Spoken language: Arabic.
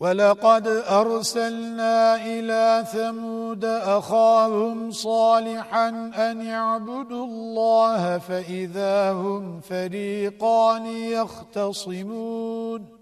ولقد أرسلنا إلى ثمود أخاهم صالحا أن يعبدوا الله فإذا هم فريقان يختصمون